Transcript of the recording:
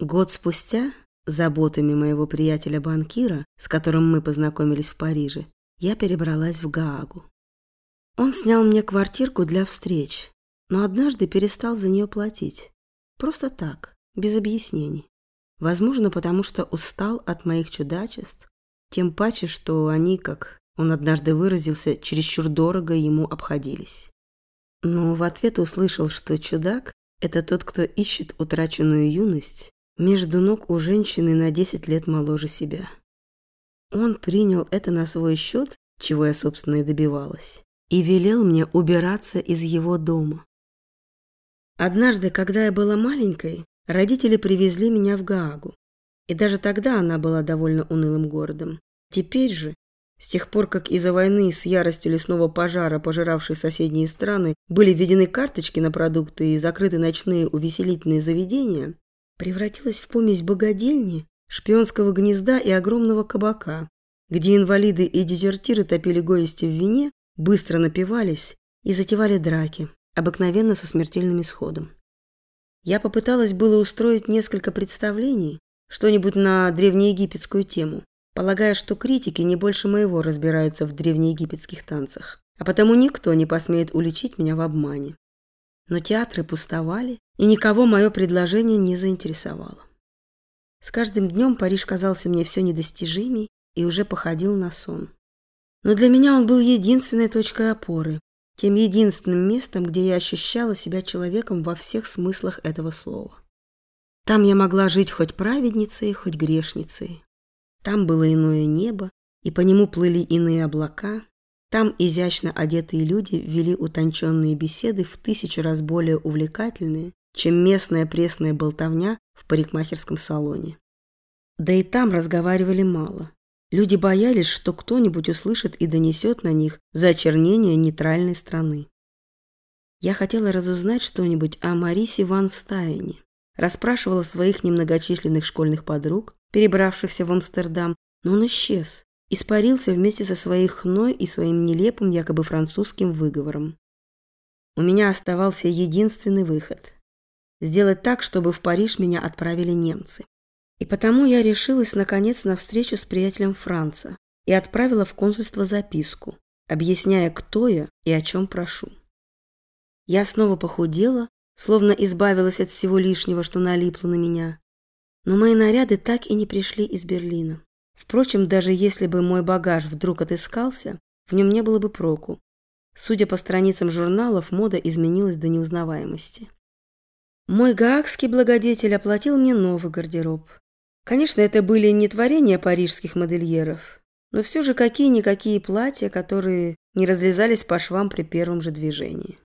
Год спустя, заботами моего приятеля-банкира, с которым мы познакомились в Париже, я перебралась в Гаагу. Он снял мне квартирку для встреч, но однажды перестал за нее платить. Просто так, без объяснений. Возможно, потому что устал от моих чудачеств, тем паче, что они, как он однажды выразился, чересчур дорого ему обходились. Но в ответ услышал, что чудак – это тот, кто ищет утраченную юность между ног у женщины на 10 лет моложе себя. Он принял это на свой счет, чего я, собственно, и добивалась, и велел мне убираться из его дома. Однажды, когда я была маленькой, родители привезли меня в Гаагу. И даже тогда она была довольно унылым городом. Теперь же, с тех пор, как из-за войны с яростью лесного пожара, пожиравшей соседние страны, были введены карточки на продукты и закрыты ночные увеселительные заведения, превратилась в помесь богадельни, шпионского гнезда и огромного кабака, где инвалиды и дезертиры топили гости в вине, быстро напивались и затевали драки, обыкновенно со смертельным исходом. Я попыталась было устроить несколько представлений, что-нибудь на древнеегипетскую тему, полагая, что критики не больше моего разбираются в древнеегипетских танцах, а потому никто не посмеет уличить меня в обмане. Но театры пустовали, и никого мое предложение не заинтересовало. С каждым днем Париж казался мне все недостижимей и уже походил на сон. Но для меня он был единственной точкой опоры, тем единственным местом, где я ощущала себя человеком во всех смыслах этого слова. Там я могла жить хоть праведницей, хоть грешницей, там было иное небо, и по нему плыли иные облака. Там изящно одетые люди вели утонченные беседы в тысячу раз более увлекательные, чем местная пресная болтовня в парикмахерском салоне. Да и там разговаривали мало. Люди боялись, что кто-нибудь услышит и донесет на них за очернение нейтральной страны. Я хотела разузнать что-нибудь о Марисе Ван Стайне, расспрашивала своих немногочисленных школьных подруг, перебравшихся в Амстердам, но он исчез, испарился вместе со своей хной и своим нелепым якобы французским выговором. У меня оставался единственный выход – сделать так, чтобы в Париж меня отправили немцы. И потому я решилась, наконец, на встречу с приятелем Франца и отправила в консульство записку, объясняя, кто я и о чем прошу. Я снова похудела, словно избавилась от всего лишнего, что налипло на меня, но мои наряды так и не пришли из Берлина. Впрочем, даже если бы мой багаж вдруг отыскался, в нем не было бы проку. Судя по страницам журналов, мода изменилась до неузнаваемости. Мой гаагский благодетель оплатил мне новый гардероб. Конечно, это были не творения парижских модельеров, но все же какие-никакие платья, которые не разлезались по швам при первом же движении.